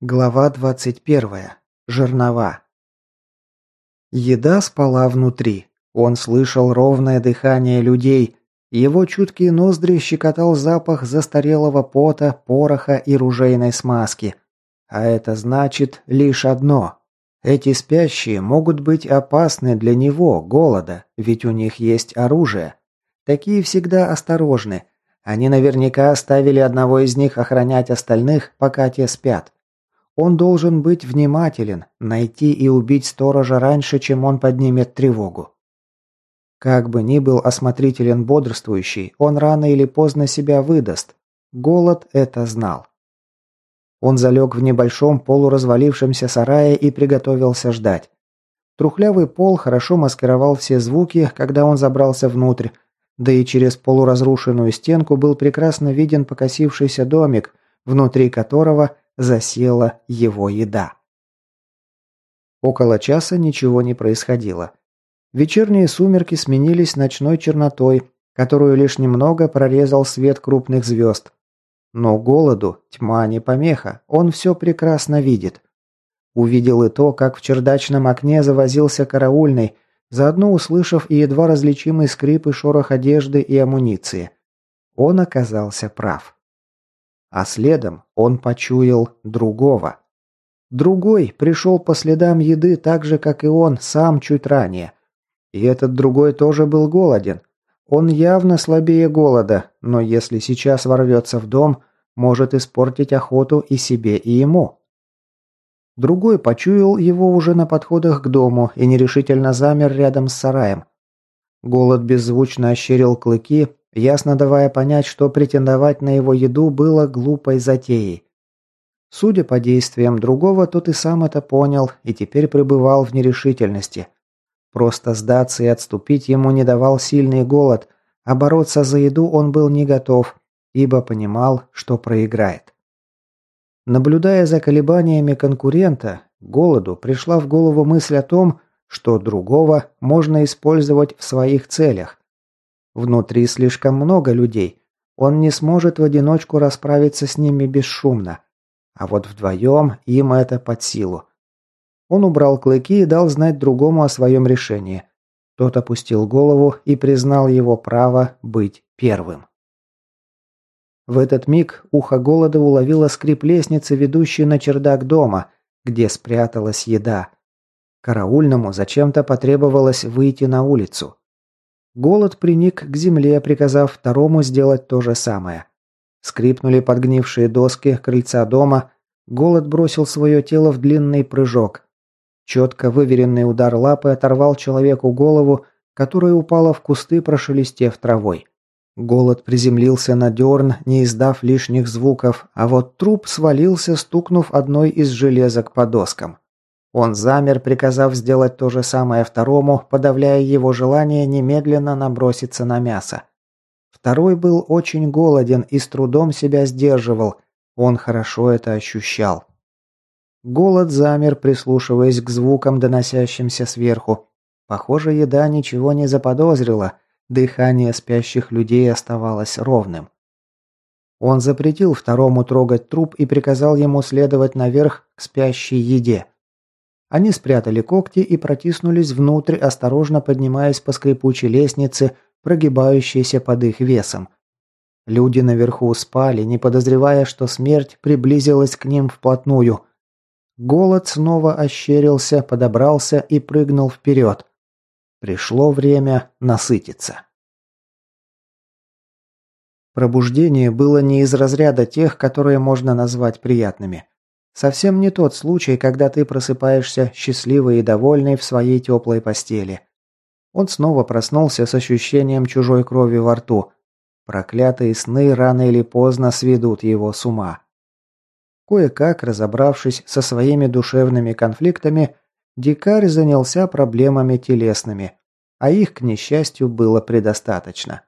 Глава 21. Жернова. Еда спала внутри. Он слышал ровное дыхание людей. Его чуткие ноздри щекотал запах застарелого пота, пороха и ружейной смазки. А это значит лишь одно. Эти спящие могут быть опасны для него, голода, ведь у них есть оружие. Такие всегда осторожны. Они наверняка оставили одного из них охранять остальных, пока те спят. Он должен быть внимателен, найти и убить сторожа раньше, чем он поднимет тревогу. Как бы ни был осмотрителен бодрствующий, он рано или поздно себя выдаст. Голод это знал. Он залег в небольшом полуразвалившемся сарае и приготовился ждать. Трухлявый пол хорошо маскировал все звуки, когда он забрался внутрь, да и через полуразрушенную стенку был прекрасно виден покосившийся домик, внутри которого – засела его еда. Около часа ничего не происходило. Вечерние сумерки сменились ночной чернотой, которую лишь немного прорезал свет крупных звезд. Но голоду тьма не помеха, он все прекрасно видит. Увидел и то, как в чердачном окне завозился караульный, заодно услышав и едва различимый скрип и шорох одежды и амуниции. Он оказался прав. А следом он почуял другого. Другой пришел по следам еды так же, как и он сам чуть ранее. И этот другой тоже был голоден. Он явно слабее голода, но если сейчас ворвется в дом, может испортить охоту и себе, и ему. Другой почуял его уже на подходах к дому и нерешительно замер рядом с сараем. Голод беззвучно ощерил клыки, ясно давая понять, что претендовать на его еду было глупой затеей. Судя по действиям другого, тот и сам это понял и теперь пребывал в нерешительности. Просто сдаться и отступить ему не давал сильный голод, а бороться за еду он был не готов, ибо понимал, что проиграет. Наблюдая за колебаниями конкурента, голоду пришла в голову мысль о том, что другого можно использовать в своих целях, Внутри слишком много людей. Он не сможет в одиночку расправиться с ними бесшумно. А вот вдвоем им это под силу. Он убрал клыки и дал знать другому о своем решении. Тот опустил голову и признал его право быть первым. В этот миг ухо голода уловило скрип лестницы, ведущей на чердак дома, где спряталась еда. Караульному зачем-то потребовалось выйти на улицу. Голод приник к земле, приказав второму сделать то же самое. Скрипнули подгнившие доски крыльца дома. Голод бросил свое тело в длинный прыжок. Четко выверенный удар лапы оторвал человеку голову, которая упала в кусты, прошелестев травой. Голод приземлился на дерн, не издав лишних звуков, а вот труп свалился, стукнув одной из железок по доскам. Он замер, приказав сделать то же самое второму, подавляя его желание немедленно наброситься на мясо. Второй был очень голоден и с трудом себя сдерживал. Он хорошо это ощущал. Голод замер, прислушиваясь к звукам, доносящимся сверху. Похоже, еда ничего не заподозрила. Дыхание спящих людей оставалось ровным. Он запретил второму трогать труп и приказал ему следовать наверх к спящей еде. Они спрятали когти и протиснулись внутрь, осторожно поднимаясь по скрипучей лестнице, прогибающейся под их весом. Люди наверху спали, не подозревая, что смерть приблизилась к ним вплотную. Голод снова ощерился, подобрался и прыгнул вперед. Пришло время насытиться. Пробуждение было не из разряда тех, которые можно назвать приятными. Совсем не тот случай, когда ты просыпаешься счастливый и довольный в своей теплой постели. Он снова проснулся с ощущением чужой крови во рту. Проклятые сны рано или поздно сведут его с ума. Кое-как, разобравшись со своими душевными конфликтами, дикарь занялся проблемами телесными, а их, к несчастью, было предостаточно.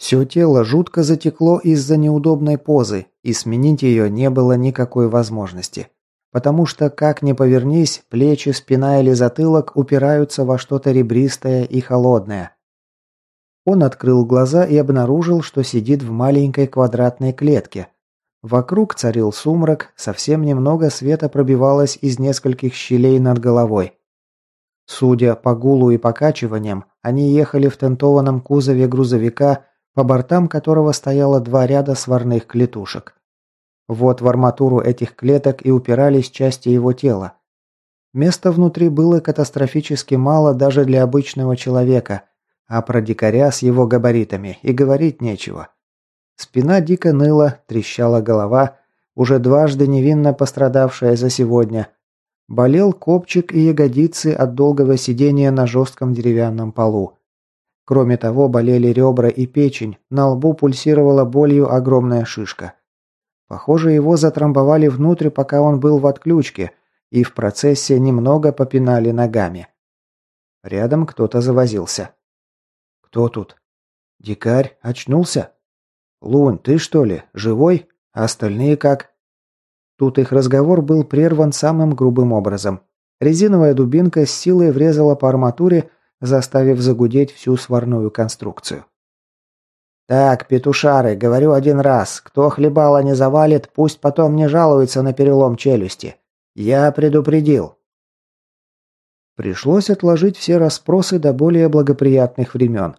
Все тело жутко затекло из-за неудобной позы, и сменить ее не было никакой возможности. Потому что, как ни повернись, плечи, спина или затылок упираются во что-то ребристое и холодное. Он открыл глаза и обнаружил, что сидит в маленькой квадратной клетке. Вокруг царил сумрак, совсем немного света пробивалось из нескольких щелей над головой. Судя по гулу и покачиваниям, они ехали в тентованном кузове грузовика, по бортам которого стояло два ряда сварных клетушек. Вот в арматуру этих клеток и упирались части его тела. Места внутри было катастрофически мало даже для обычного человека, а про дикаря с его габаритами и говорить нечего. Спина дико ныла, трещала голова, уже дважды невинно пострадавшая за сегодня. Болел копчик и ягодицы от долгого сидения на жестком деревянном полу. Кроме того, болели ребра и печень, на лбу пульсировала болью огромная шишка. Похоже, его затрамбовали внутрь, пока он был в отключке, и в процессе немного попинали ногами. Рядом кто-то завозился. «Кто тут?» «Дикарь? Очнулся?» «Лунь, ты что ли? Живой? А остальные как?» Тут их разговор был прерван самым грубым образом. Резиновая дубинка с силой врезала по арматуре, заставив загудеть всю сварную конструкцию. «Так, петушары, говорю один раз, кто хлебало не завалит, пусть потом не жалуется на перелом челюсти. Я предупредил». Пришлось отложить все расспросы до более благоприятных времен.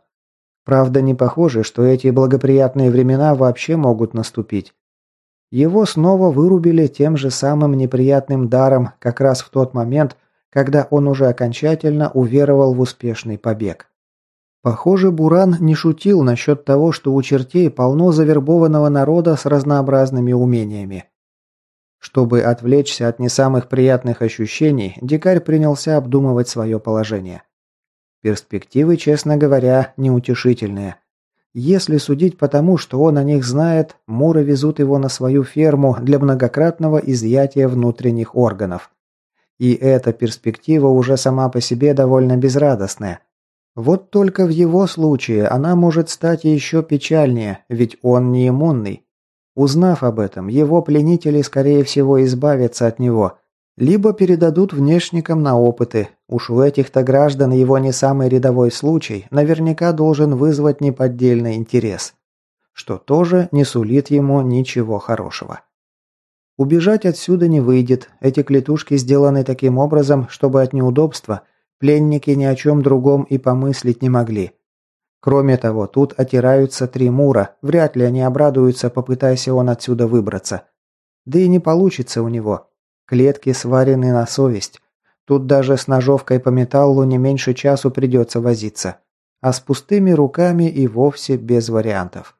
Правда, не похоже, что эти благоприятные времена вообще могут наступить. Его снова вырубили тем же самым неприятным даром как раз в тот момент, когда он уже окончательно уверовал в успешный побег. Похоже, Буран не шутил насчет того, что у чертей полно завербованного народа с разнообразными умениями. Чтобы отвлечься от не самых приятных ощущений, дикарь принялся обдумывать свое положение. Перспективы, честно говоря, неутешительные. Если судить по тому, что он о них знает, Муры везут его на свою ферму для многократного изъятия внутренних органов. И эта перспектива уже сама по себе довольно безрадостная. Вот только в его случае она может стать еще печальнее, ведь он не иммунный. Узнав об этом, его пленители, скорее всего, избавятся от него, либо передадут внешникам на опыты. Уж у этих-то граждан его не самый рядовой случай наверняка должен вызвать неподдельный интерес. Что тоже не сулит ему ничего хорошего. Убежать отсюда не выйдет. Эти клетушки сделаны таким образом, чтобы от неудобства пленники ни о чем другом и помыслить не могли. Кроме того, тут отираются три мура, вряд ли они обрадуются, попытайся он отсюда выбраться. Да и не получится у него. Клетки сварены на совесть. Тут даже с ножовкой по металлу не меньше часу придется возиться. А с пустыми руками и вовсе без вариантов.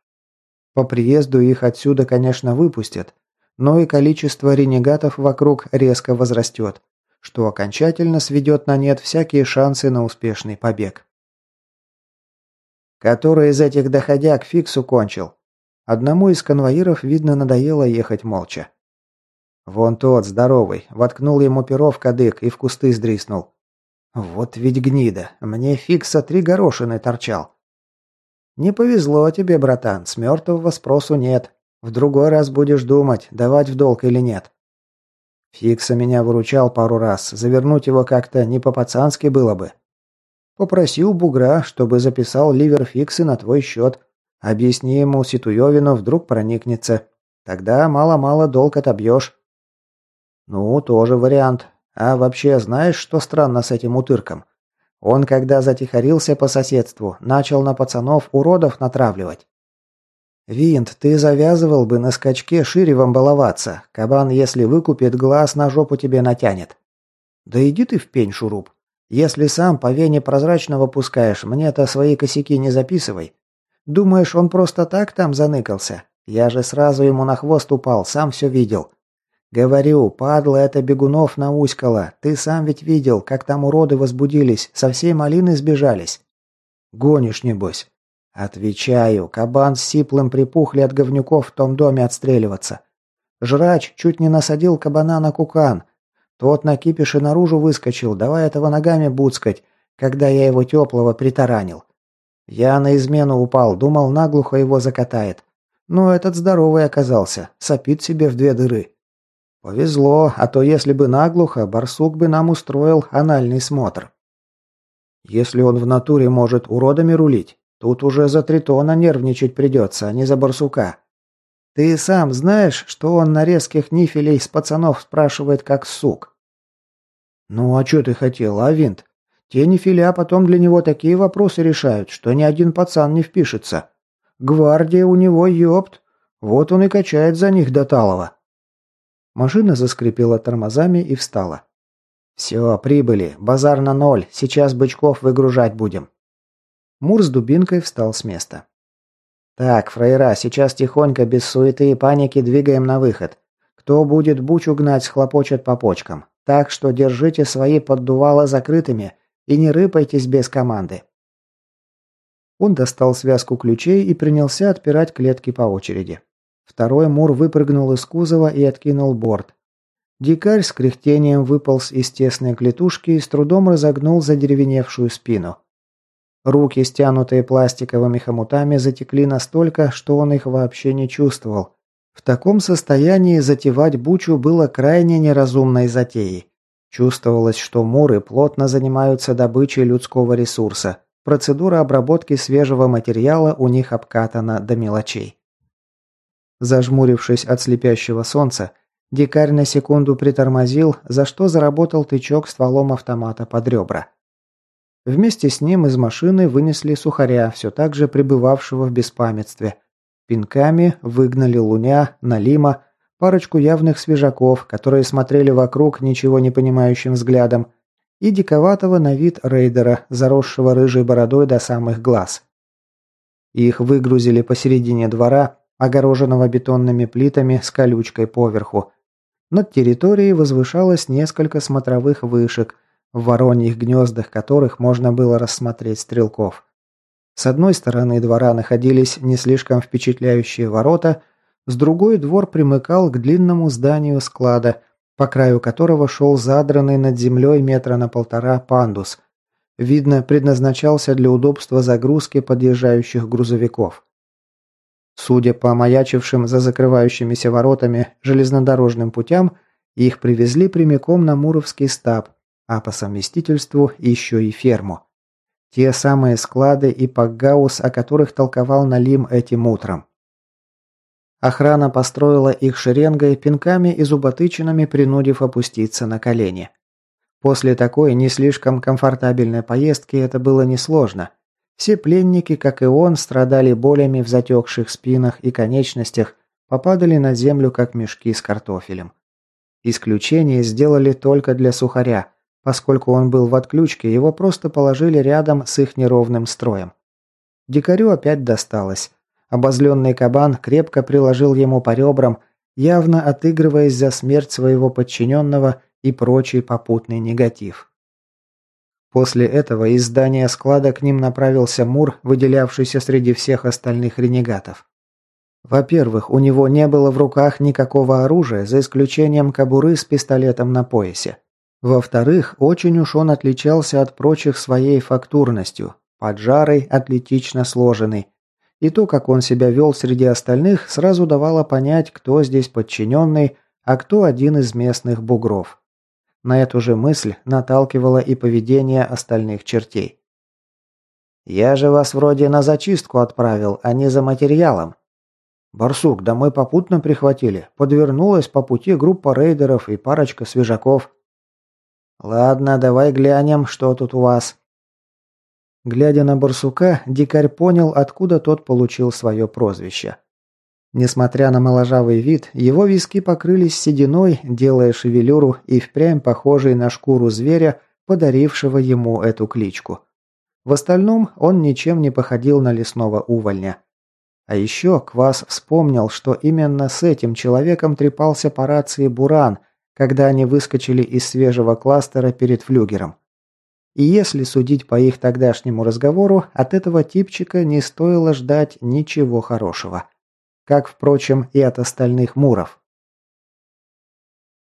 По приезду их отсюда, конечно, выпустят, но и количество ренегатов вокруг резко возрастет, что окончательно сведет на нет всякие шансы на успешный побег. Который из этих доходяг фиксу кончил? Одному из конвоиров, видно, надоело ехать молча. Вон тот, здоровый, воткнул ему перо в кадык и в кусты сдриснул. Вот ведь гнида, мне фикса три горошины торчал. Не повезло тебе, братан, с мертвого спросу нет. В другой раз будешь думать, давать в долг или нет. Фикса меня выручал пару раз, завернуть его как-то не по-пацански было бы. Попроси у бугра, чтобы записал ливер фиксы на твой счет. Объясни ему Ситуевину, вдруг проникнется. Тогда мало-мало долг отобьешь. «Ну, тоже вариант. А вообще, знаешь, что странно с этим утырком? Он, когда затихарился по соседству, начал на пацанов уродов натравливать. Винт, ты завязывал бы на скачке шире баловаться. Кабан, если выкупит, глаз на жопу тебе натянет. Да иди ты в пень, шуруп. Если сам по вене прозрачного пускаешь, мне-то свои косяки не записывай. Думаешь, он просто так там заныкался? Я же сразу ему на хвост упал, сам все видел. «Говорю, падла это бегунов науськала. Ты сам ведь видел, как там уроды возбудились, со всей малины сбежались». «Гонишь, небось?» «Отвечаю, кабан с сиплым припухли от говнюков в том доме отстреливаться. Жрач чуть не насадил кабана на кукан. Тот на кипише наружу выскочил, давай этого ногами буцкать, когда я его теплого притаранил. Я на измену упал, думал, наглухо его закатает. Но этот здоровый оказался, сопит себе в две дыры. Повезло, а то если бы наглухо, барсук бы нам устроил анальный смотр. Если он в натуре может уродами рулить, тут уже за тритона нервничать придется, а не за барсука. Ты сам знаешь, что он на резких нифелей с пацанов спрашивает как сук?» «Ну а что ты хотел, а, Винт? Те нифиля потом для него такие вопросы решают, что ни один пацан не впишется. Гвардия у него ёпт. Вот он и качает за них до талого». Машина заскрипела тормозами и встала. «Все, прибыли. Базар на ноль. Сейчас бычков выгружать будем». Мур с дубинкой встал с места. «Так, фраера, сейчас тихонько, без суеты и паники двигаем на выход. Кто будет бучу гнать, схлопочет по почкам. Так что держите свои поддувала закрытыми и не рыпайтесь без команды». Он достал связку ключей и принялся отпирать клетки по очереди. Второй Мур выпрыгнул из кузова и откинул борт. Дикарь с кряхтением выполз из тесной клетушки и с трудом разогнул задеревеневшую спину. Руки, стянутые пластиковыми хомутами, затекли настолько, что он их вообще не чувствовал. В таком состоянии затевать бучу было крайне неразумной затеей. Чувствовалось, что муры плотно занимаются добычей людского ресурса. Процедура обработки свежего материала у них обкатана до мелочей. Зажмурившись от слепящего солнца, дикарь на секунду притормозил, за что заработал тычок стволом автомата под ребра. Вместе с ним из машины вынесли сухаря, все так же пребывавшего в беспамятстве. Пинками выгнали Луня, Налима, парочку явных свежаков, которые смотрели вокруг ничего не понимающим взглядом, и диковатого на вид рейдера, заросшего рыжей бородой до самых глаз. Их выгрузили посередине двора, огороженного бетонными плитами с колючкой поверху. Над территорией возвышалось несколько смотровых вышек, в вороньих гнездах которых можно было рассмотреть стрелков. С одной стороны двора находились не слишком впечатляющие ворота, с другой двор примыкал к длинному зданию склада, по краю которого шел задранный над землей метра на полтора пандус. Видно, предназначался для удобства загрузки подъезжающих грузовиков. Судя по маячившим за закрывающимися воротами железнодорожным путям, их привезли прямиком на Муровский стаб, а по совместительству еще и ферму. Те самые склады и пакгаус, о которых толковал Налим этим утром. Охрана построила их шеренгой, пинками и зуботычинами, принудив опуститься на колени. После такой не слишком комфортабельной поездки это было несложно. Все пленники, как и он, страдали болями в затекших спинах и конечностях, попадали на землю, как мешки с картофелем. Исключение сделали только для сухаря, Поскольку он был в отключке, его просто положили рядом с их неровным строем. Дикарю опять досталось. Обозленный кабан крепко приложил ему по ребрам, явно отыгрываясь за смерть своего подчиненного и прочий попутный негатив. После этого из здания склада к ним направился Мур, выделявшийся среди всех остальных ренегатов. Во-первых, у него не было в руках никакого оружия, за исключением кобуры с пистолетом на поясе. Во-вторых, очень уж он отличался от прочих своей фактурностью, поджарый, атлетично сложенный. И то, как он себя вел среди остальных, сразу давало понять, кто здесь подчиненный, а кто один из местных бугров. На эту же мысль наталкивало и поведение остальных чертей. «Я же вас вроде на зачистку отправил, а не за материалом». «Барсук, да мы попутно прихватили. Подвернулась по пути группа рейдеров и парочка свежаков». «Ладно, давай глянем, что тут у вас». Глядя на барсука, дикарь понял, откуда тот получил свое прозвище. Несмотря на моложавый вид, его виски покрылись сединой, делая шевелюру и впрямь похожей на шкуру зверя, подарившего ему эту кличку. В остальном он ничем не походил на лесного увольня. А еще Квас вспомнил, что именно с этим человеком трепался по рации Буран – когда они выскочили из свежего кластера перед флюгером. И если судить по их тогдашнему разговору, от этого типчика не стоило ждать ничего хорошего. Как, впрочем, и от остальных муров.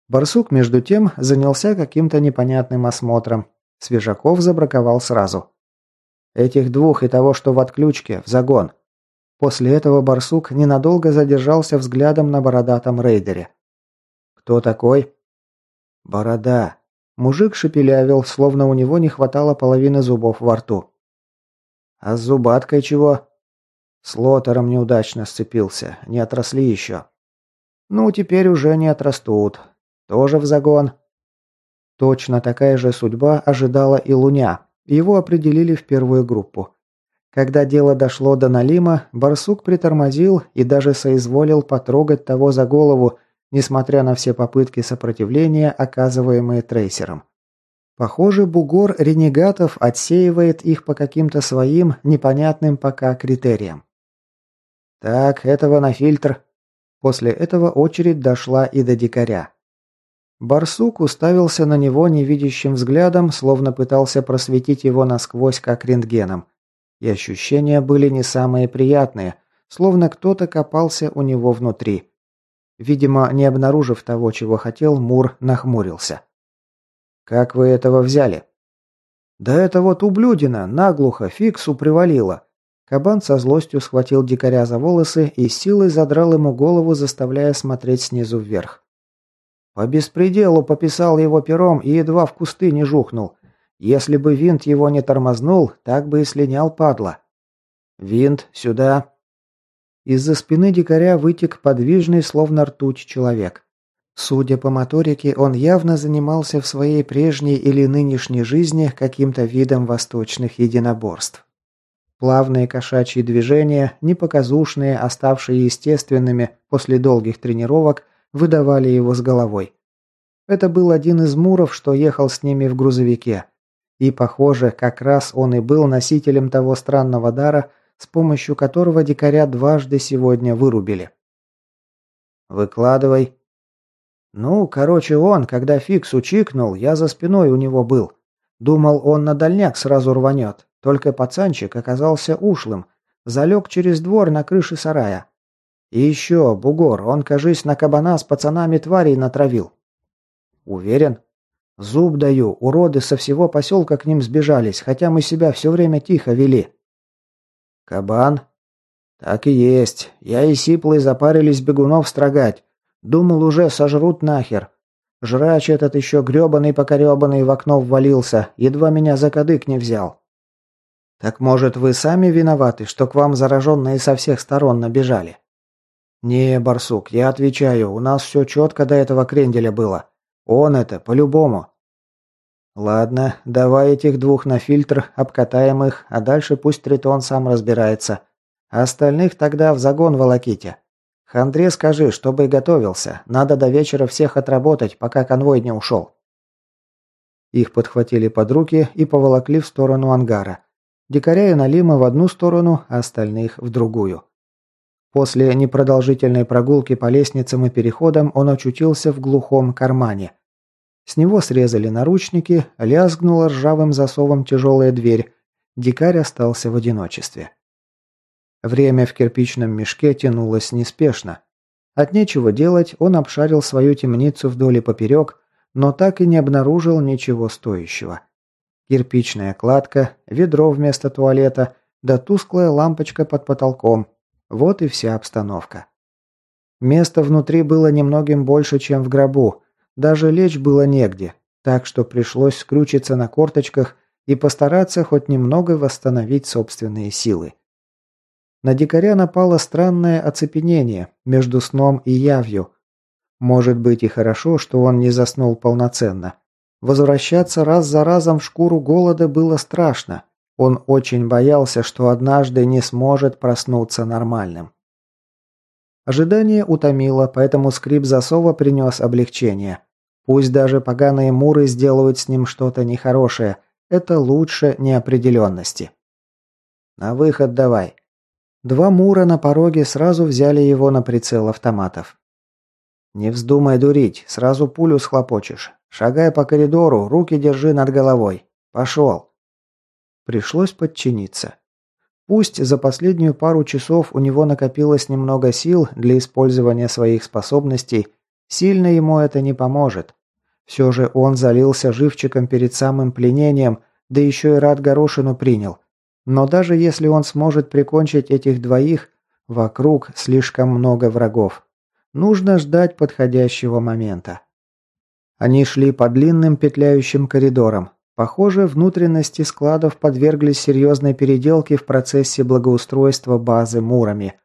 Барсук, между тем, занялся каким-то непонятным осмотром. Свежаков забраковал сразу. Этих двух и того, что в отключке, в загон. После этого барсук ненадолго задержался взглядом на бородатом рейдере. «Кто такой?» «Борода». Мужик шепелявил, словно у него не хватало половины зубов во рту. «А с зубаткой чего?» С лотером неудачно сцепился, не отросли еще. Ну, теперь уже не отрастут. Тоже в загон. Точно такая же судьба ожидала и Луня. Его определили в первую группу. Когда дело дошло до Налима, барсук притормозил и даже соизволил потрогать того за голову, несмотря на все попытки сопротивления, оказываемые трейсером. Похоже, бугор ренегатов отсеивает их по каким-то своим, непонятным пока критериям. «Так, этого на фильтр». После этого очередь дошла и до дикаря. Барсук уставился на него невидящим взглядом, словно пытался просветить его насквозь, как рентгеном. И ощущения были не самые приятные, словно кто-то копался у него внутри. Видимо, не обнаружив того, чего хотел, Мур нахмурился. «Как вы этого взяли?» «Да это вот ублюдина, наглухо, фиксу привалило. Кабан со злостью схватил дикаря за волосы и силой задрал ему голову, заставляя смотреть снизу вверх. По беспределу пописал его пером и едва в кусты не жухнул. Если бы винт его не тормознул, так бы и слинял падла. «Винт, сюда!» Из-за спины дикаря вытек подвижный, словно ртуть, человек. Судя по моторике, он явно занимался в своей прежней или нынешней жизни каким-то видом восточных единоборств. Плавные кошачьи движения, непоказушные, оставшие естественными после долгих тренировок, выдавали его с головой. Это был один из муров, что ехал с ними в грузовике. И, похоже, как раз он и был носителем того странного дара, с помощью которого дикаря дважды сегодня вырубили. «Выкладывай». «Ну, короче, он, когда фикс учикнул, я за спиной у него был. Думал, он на дальняк сразу рванет. Только пацанчик оказался ушлым. Залег через двор на крыше сарая. И еще, бугор, он, кажись, на кабана с пацанами тварей натравил. Уверен? Зуб даю, уроды со всего поселка к ним сбежались, хотя мы себя все время тихо вели. Кабан? Так и есть. Я и Сиплый запарились бегунов строгать. Думал, уже сожрут нахер. Жрач этот еще гребаный-покоребанный в окно ввалился, едва меня за кадык не взял. Так может, вы сами виноваты, что к вам зараженные со всех сторон набежали? Не, барсук, я отвечаю, у нас все четко до этого кренделя было. Он это, по-любому. Ладно, давай этих двух на фильтр, обкатаем их, а дальше пусть Тритон сам разбирается. А остальных тогда в загон волоките. Хандре скажи, чтобы готовился. Надо до вечера всех отработать, пока конвой не ушел. Их подхватили под руки и поволокли в сторону ангара. Дикаря и Налима в одну сторону, а остальных в другую. После непродолжительной прогулки по лестницам и переходам он очутился в глухом кармане. С него срезали наручники, лязгнула ржавым засовом тяжелая дверь. Дикарь остался в одиночестве. Время в кирпичном мешке тянулось неспешно. От нечего делать он обшарил свою темницу вдоль и поперек, но так и не обнаружил ничего стоящего. Кирпичная кладка, ведро вместо туалета, да тусклая лампочка под потолком. Вот и вся обстановка. Места внутри было немногим больше, чем в гробу. Даже лечь было негде, так что пришлось скрючиться на корточках и постараться хоть немного восстановить собственные силы. На дикаря напало странное оцепенение между сном и явью. Может быть и хорошо, что он не заснул полноценно. Возвращаться раз за разом в шкуру голода было страшно. Он очень боялся, что однажды не сможет проснуться нормальным. Ожидание утомило, поэтому скрип засова принес облегчение. Пусть даже поганые муры сделают с ним что-то нехорошее, это лучше неопределенности. «На выход давай». Два мура на пороге сразу взяли его на прицел автоматов. «Не вздумай дурить, сразу пулю схлопочешь. Шагай по коридору, руки держи над головой. Пошел. Пришлось подчиниться. Пусть за последнюю пару часов у него накопилось немного сил для использования своих способностей, сильно ему это не поможет. Все же он залился живчиком перед самым пленением, да еще и рад горошину принял. Но даже если он сможет прикончить этих двоих, вокруг слишком много врагов. Нужно ждать подходящего момента. Они шли по длинным петляющим коридорам. Похоже, внутренности складов подверглись серьезной переделке в процессе благоустройства базы мурами.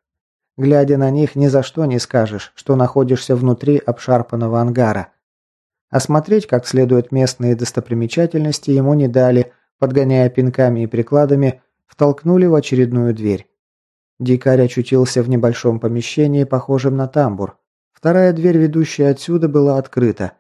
Глядя на них, ни за что не скажешь, что находишься внутри обшарпанного ангара. Осмотреть как следует местные достопримечательности ему не дали, подгоняя пинками и прикладами, втолкнули в очередную дверь. Дикарь очутился в небольшом помещении, похожем на тамбур. Вторая дверь, ведущая отсюда, была открыта.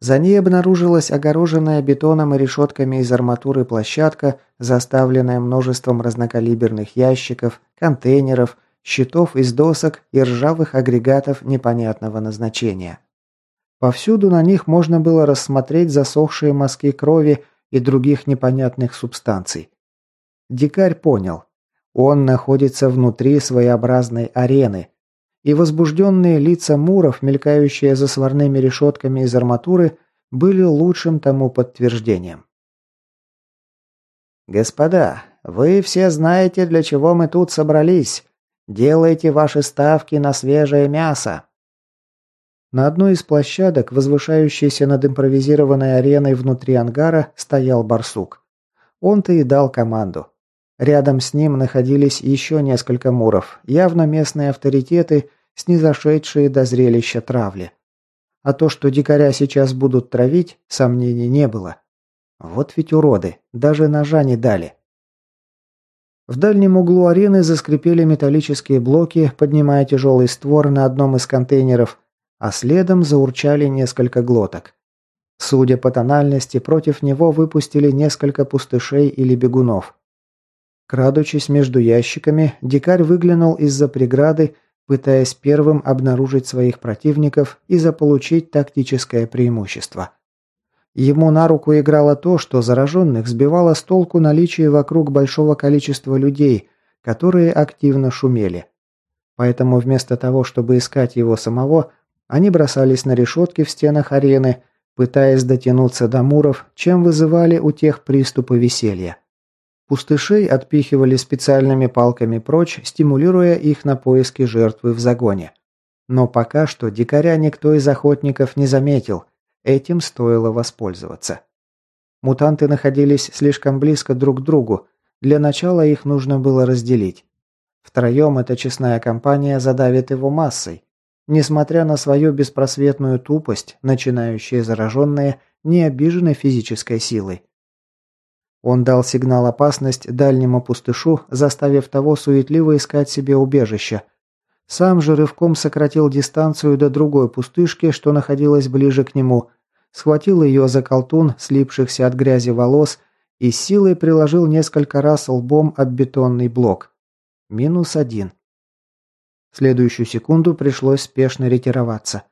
За ней обнаружилась огороженная бетоном и решетками из арматуры площадка, заставленная множеством разнокалиберных ящиков, контейнеров, щитов из досок и ржавых агрегатов непонятного назначения. Повсюду на них можно было рассмотреть засохшие мазки крови и других непонятных субстанций. Дикарь понял, он находится внутри своеобразной арены, и возбужденные лица муров, мелькающие за сварными решетками из арматуры, были лучшим тому подтверждением. «Господа, вы все знаете, для чего мы тут собрались. Делайте ваши ставки на свежее мясо». На одной из площадок, возвышающейся над импровизированной ареной внутри ангара, стоял барсук. Он-то и дал команду. Рядом с ним находились еще несколько муров, явно местные авторитеты, снизошедшие до зрелища травли. А то, что дикаря сейчас будут травить, сомнений не было. Вот ведь уроды, даже ножа не дали. В дальнем углу арены заскрипели металлические блоки, поднимая тяжелый створ на одном из контейнеров, а следом заурчали несколько глоток. Судя по тональности, против него выпустили несколько пустышей или бегунов. Крадучись между ящиками, дикарь выглянул из-за преграды, пытаясь первым обнаружить своих противников и заполучить тактическое преимущество. Ему на руку играло то, что зараженных сбивало с толку наличие вокруг большого количества людей, которые активно шумели. Поэтому вместо того, чтобы искать его самого, они бросались на решетки в стенах арены, пытаясь дотянуться до муров, чем вызывали у тех приступы веселья. Пустышей отпихивали специальными палками прочь, стимулируя их на поиски жертвы в загоне. Но пока что дикаря никто из охотников не заметил, этим стоило воспользоваться. Мутанты находились слишком близко друг к другу, для начала их нужно было разделить. Втроем эта честная компания задавит его массой. Несмотря на свою беспросветную тупость, начинающие зараженные не обижены физической силой. Он дал сигнал опасность дальнему пустышу, заставив того суетливо искать себе убежище. Сам же рывком сократил дистанцию до другой пустышки, что находилась ближе к нему, схватил ее за колтун, слипшихся от грязи волос, и силой приложил несколько раз лбом об бетонный блок. Минус один. В следующую секунду пришлось спешно ретироваться.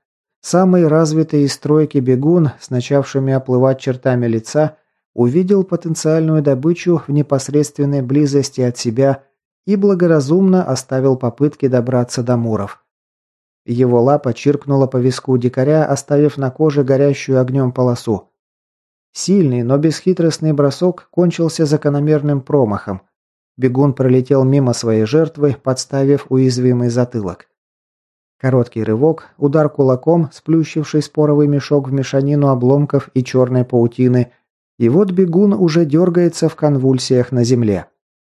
Самый развитый из стройки бегун, с начавшими оплывать чертами лица, увидел потенциальную добычу в непосредственной близости от себя и благоразумно оставил попытки добраться до муров. Его лапа чиркнула по виску дикаря, оставив на коже горящую огнем полосу. Сильный, но бесхитростный бросок кончился закономерным промахом. Бегун пролетел мимо своей жертвы, подставив уязвимый затылок. Короткий рывок, удар кулаком, сплющивший споровый мешок в мешанину обломков и черной паутины, и вот бегун уже дергается в конвульсиях на земле.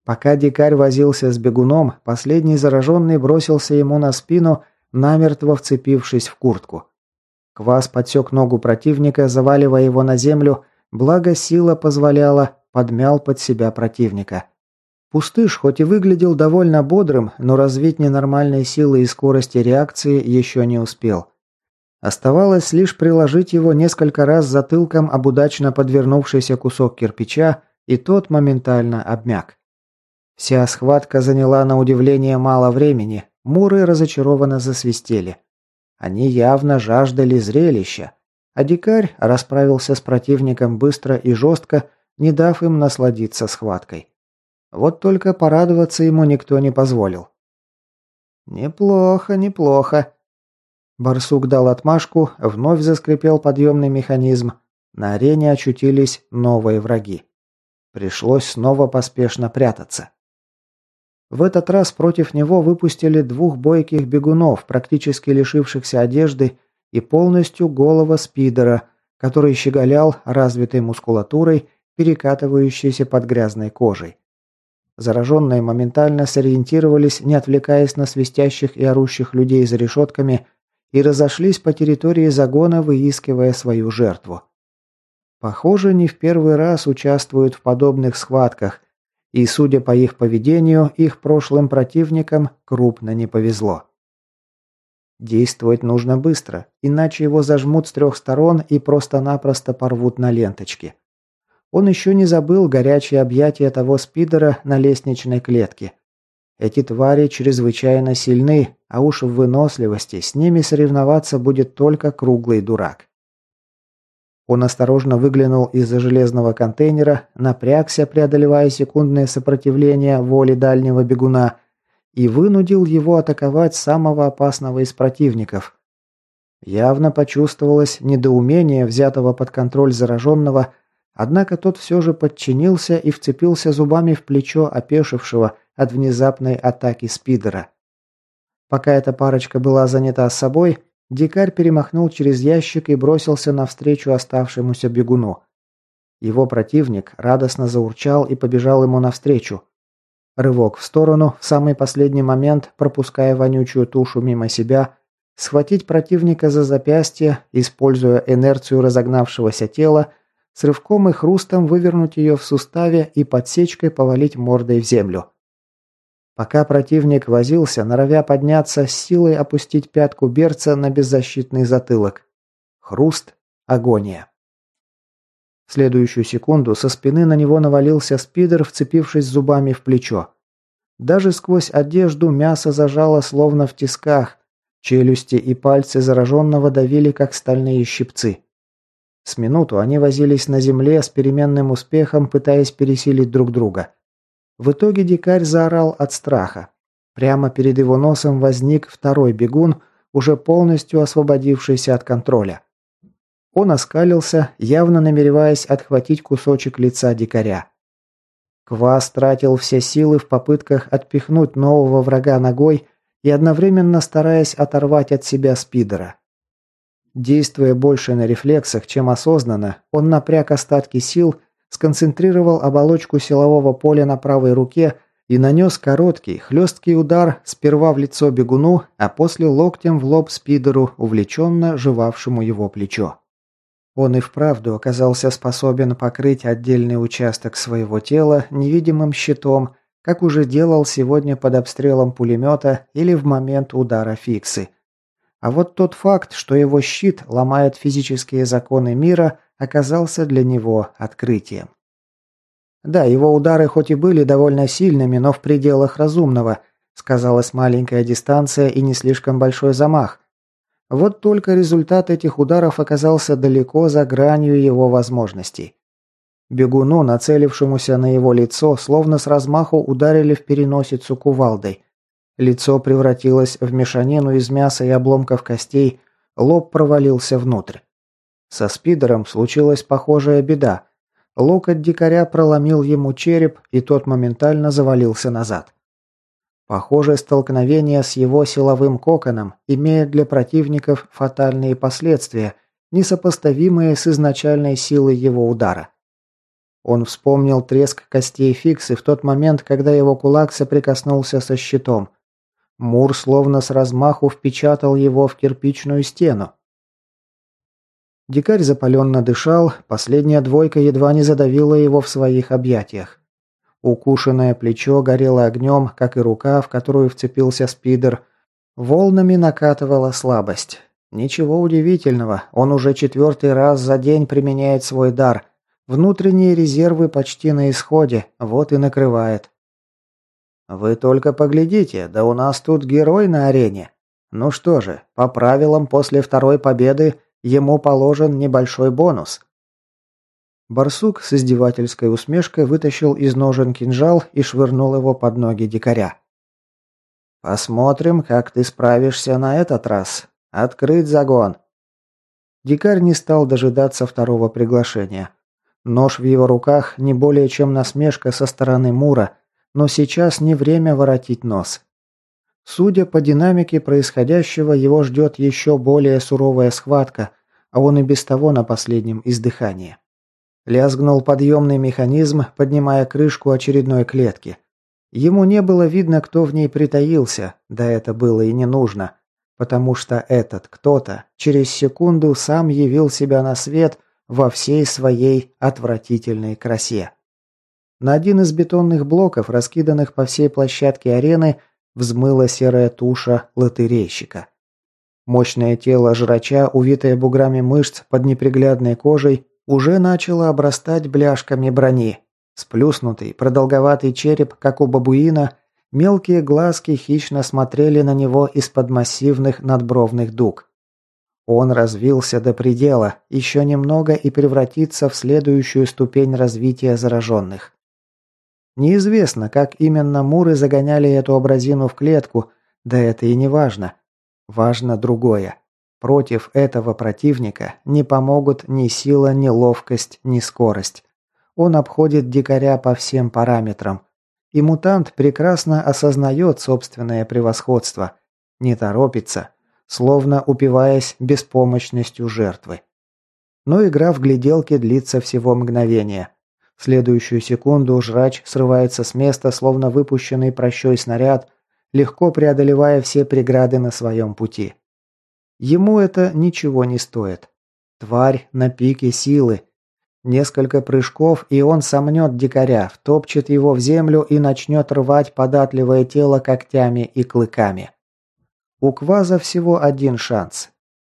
Пока дикарь возился с бегуном, последний зараженный бросился ему на спину, намертво вцепившись в куртку. Квас подсек ногу противника, заваливая его на землю, благо сила позволяла, подмял под себя противника. Пустыш, хоть и выглядел довольно бодрым, но развить ненормальной силы и скорости реакции еще не успел. Оставалось лишь приложить его несколько раз затылком об удачно подвернувшийся кусок кирпича, и тот моментально обмяк. Вся схватка заняла на удивление мало времени, муры разочарованно засвистели. Они явно жаждали зрелища, а дикарь расправился с противником быстро и жестко, не дав им насладиться схваткой. Вот только порадоваться ему никто не позволил. «Неплохо, неплохо», Барсук дал отмашку, вновь заскрипел подъемный механизм. На арене очутились новые враги. Пришлось снова поспешно прятаться. В этот раз против него выпустили двух бойких бегунов, практически лишившихся одежды, и полностью голого спидера, который щеголял развитой мускулатурой перекатывающейся под грязной кожей. Зараженные моментально сориентировались, не отвлекаясь на свистящих и орущих людей за решетками, и разошлись по территории загона, выискивая свою жертву. Похоже, не в первый раз участвуют в подобных схватках, и, судя по их поведению, их прошлым противникам крупно не повезло. Действовать нужно быстро, иначе его зажмут с трех сторон и просто-напросто порвут на ленточки. Он еще не забыл горячие объятия того спидера на лестничной клетке. Эти твари чрезвычайно сильны, а уж в выносливости с ними соревноваться будет только круглый дурак. Он осторожно выглянул из-за железного контейнера, напрягся, преодолевая секундное сопротивление воли дальнего бегуна, и вынудил его атаковать самого опасного из противников. Явно почувствовалось недоумение взятого под контроль зараженного, однако тот все же подчинился и вцепился зубами в плечо опешившего от внезапной атаки спидера. Пока эта парочка была занята собой, дикарь перемахнул через ящик и бросился навстречу оставшемуся бегуну. Его противник радостно заурчал и побежал ему навстречу. Рывок в сторону, в самый последний момент, пропуская вонючую тушу мимо себя, схватить противника за запястье, используя инерцию разогнавшегося тела, с рывком и хрустом вывернуть ее в суставе и подсечкой повалить мордой в землю. Пока противник возился, норовя подняться, с силой опустить пятку берца на беззащитный затылок. Хруст, агония. В следующую секунду со спины на него навалился спидер, вцепившись зубами в плечо. Даже сквозь одежду мясо зажало словно в тисках, челюсти и пальцы зараженного давили, как стальные щипцы. С минуту они возились на земле с переменным успехом, пытаясь пересилить друг друга. В итоге дикарь заорал от страха. Прямо перед его носом возник второй бегун, уже полностью освободившийся от контроля. Он оскалился, явно намереваясь отхватить кусочек лица дикаря. Квас тратил все силы в попытках отпихнуть нового врага ногой и одновременно стараясь оторвать от себя спидера. Действуя больше на рефлексах, чем осознанно, он напряг остатки сил, сконцентрировал оболочку силового поля на правой руке и нанес короткий, хлесткий удар сперва в лицо бегуну, а после локтем в лоб спидеру, увлеченно жевавшему его плечо. Он и вправду оказался способен покрыть отдельный участок своего тела невидимым щитом, как уже делал сегодня под обстрелом пулемета или в момент удара фиксы. А вот тот факт, что его щит ломает физические законы мира, оказался для него открытием. Да, его удары хоть и были довольно сильными, но в пределах разумного, сказалась маленькая дистанция и не слишком большой замах, вот только результат этих ударов оказался далеко за гранью его возможностей. Бегуну, нацелившемуся на его лицо, словно с размаху ударили в переносицу кувалдой. Лицо превратилось в мешанину из мяса и обломков костей, лоб провалился внутрь. Со спидером случилась похожая беда. Локоть дикаря проломил ему череп, и тот моментально завалился назад. Похоже, столкновение с его силовым коконом имеет для противников фатальные последствия, несопоставимые с изначальной силой его удара. Он вспомнил треск костей Фиксы в тот момент, когда его кулак соприкоснулся со щитом. Мур словно с размаху впечатал его в кирпичную стену. Дикарь запаленно дышал, последняя двойка едва не задавила его в своих объятиях. Укушенное плечо горело огнем, как и рука, в которую вцепился спидер. Волнами накатывала слабость. Ничего удивительного, он уже четвертый раз за день применяет свой дар. Внутренние резервы почти на исходе, вот и накрывает. «Вы только поглядите, да у нас тут герой на арене. Ну что же, по правилам, после второй победы ему положен небольшой бонус. Барсук с издевательской усмешкой вытащил из ножен кинжал и швырнул его под ноги дикаря. «Посмотрим, как ты справишься на этот раз. Открыть загон!» Дикарь не стал дожидаться второго приглашения. Нож в его руках не более чем насмешка со стороны Мура, но сейчас не время воротить нос. Судя по динамике происходящего, его ждет еще более суровая схватка, а он и без того на последнем издыхании. Лязгнул подъемный механизм, поднимая крышку очередной клетки. Ему не было видно, кто в ней притаился, да это было и не нужно, потому что этот кто-то через секунду сам явил себя на свет во всей своей отвратительной красе. На один из бетонных блоков, раскиданных по всей площадке арены, взмыла серая туша лотерейщика. Мощное тело жрача, увитое буграми мышц под неприглядной кожей, уже начало обрастать бляшками брони. Сплюснутый, продолговатый череп, как у бабуина, мелкие глазки хищно смотрели на него из-под массивных надбровных дуг. Он развился до предела, еще немного и превратится в следующую ступень развития зараженных. Неизвестно, как именно муры загоняли эту образину в клетку, да это и не важно. Важно другое. Против этого противника не помогут ни сила, ни ловкость, ни скорость. Он обходит дикаря по всем параметрам. И мутант прекрасно осознает собственное превосходство. Не торопится, словно упиваясь беспомощностью жертвы. Но игра в гляделке длится всего мгновение. Следующую секунду жрач срывается с места, словно выпущенный прощой снаряд, легко преодолевая все преграды на своем пути. Ему это ничего не стоит. Тварь на пике силы. Несколько прыжков, и он сомнет дикаря, втопчет его в землю и начнет рвать податливое тело когтями и клыками. У Кваза всего один шанс.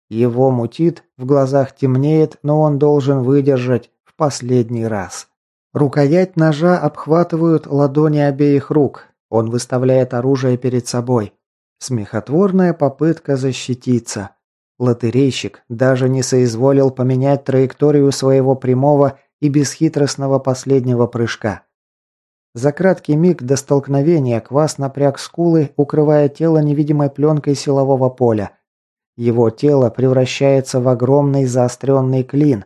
Его мутит, в глазах темнеет, но он должен выдержать в последний раз. Рукоять ножа обхватывают ладони обеих рук. Он выставляет оружие перед собой. Смехотворная попытка защититься. Лотерейщик даже не соизволил поменять траекторию своего прямого и бесхитростного последнего прыжка. За краткий миг до столкновения Квас напряг скулы, укрывая тело невидимой пленкой силового поля. Его тело превращается в огромный заостренный клин,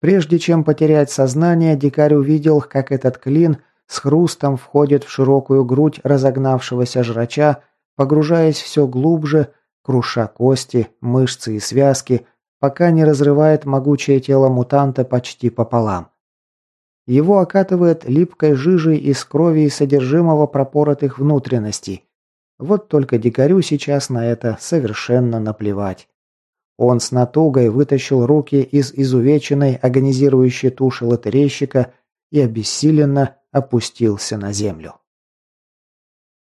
Прежде чем потерять сознание, дикарь увидел, как этот клин с хрустом входит в широкую грудь разогнавшегося жрача, погружаясь все глубже, круша кости, мышцы и связки, пока не разрывает могучее тело мутанта почти пополам. Его окатывает липкой жижей из крови и содержимого пропоротых внутренностей. Вот только дикарю сейчас на это совершенно наплевать. Он с натугой вытащил руки из изувеченной агонизирующей туши лотерейщика и обессиленно опустился на землю.